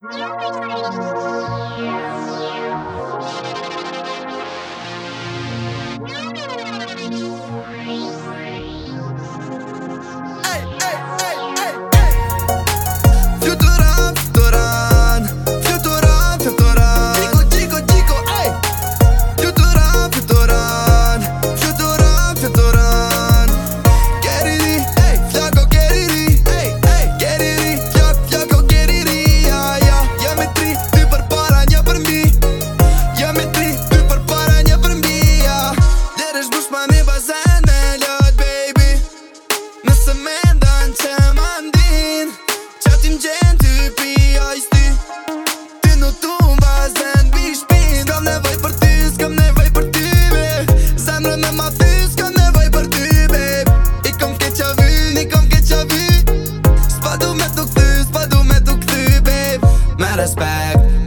Yeah.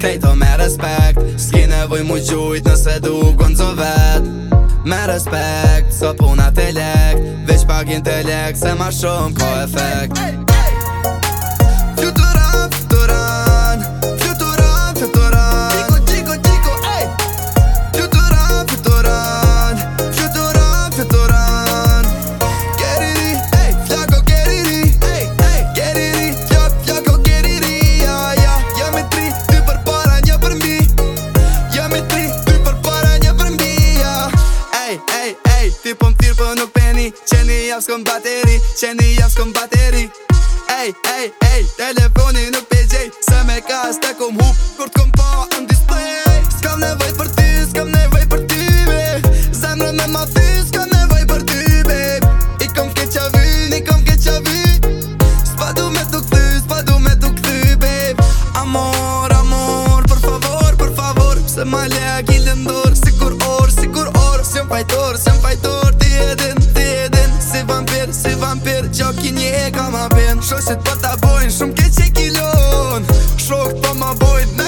Krejto me respekt S'ki nevoj mu gjujt nëse du konë vet Me respekt So puna të lek Vesh pak intelekt Se ma shumë ko efekt Futura, futura Ti pëm po tirë për po nuk peni Qeni jasë këm bateri Qeni jasë këm bateri Ej, ej, ej Telefoni nuk pe gjej Se me ka së të kom hu Kur të kom pa në display Skam ne vajt për ti Skam ne vajt për ti be Zemre me ma ti Skam ne vajt për ti be I kom keqa n'i I kom keqa S'pa du me të këthy du me të këthy be Amor, amor Për favor, për favor Se ma le a gilë ndor Sikur or, sikur or Sion fajtor, sion fajtor qoki një e ka ma ben Shosit pa ta bojnë, shumë ke që kilon Shokt pa ma